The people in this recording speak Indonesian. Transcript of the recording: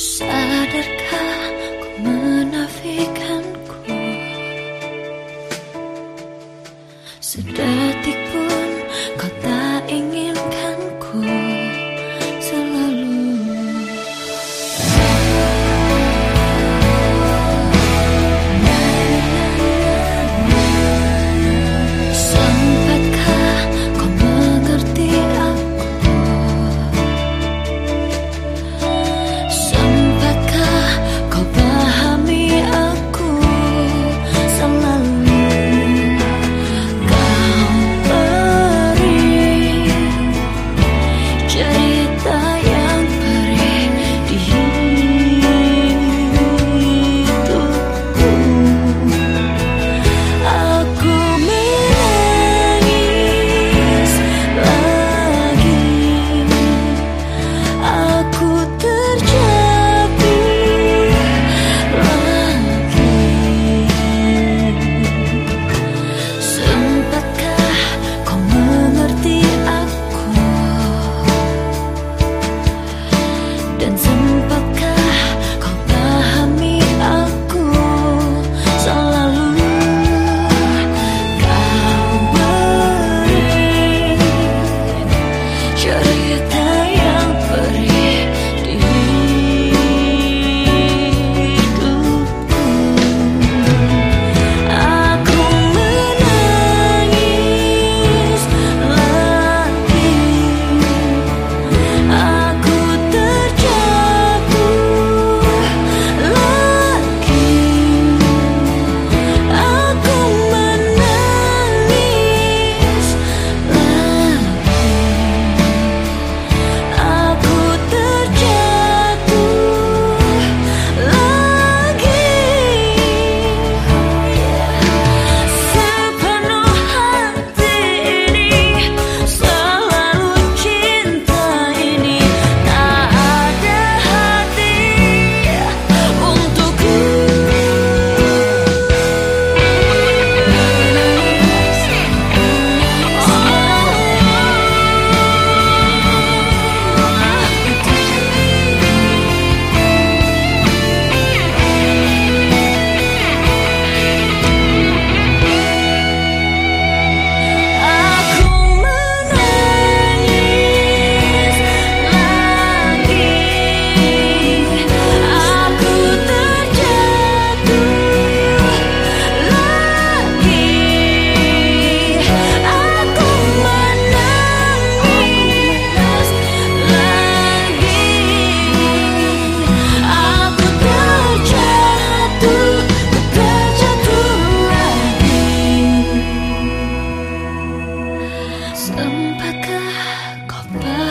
Sadarkah ku menafikanku? Sedetik Should 그 다가가 겁나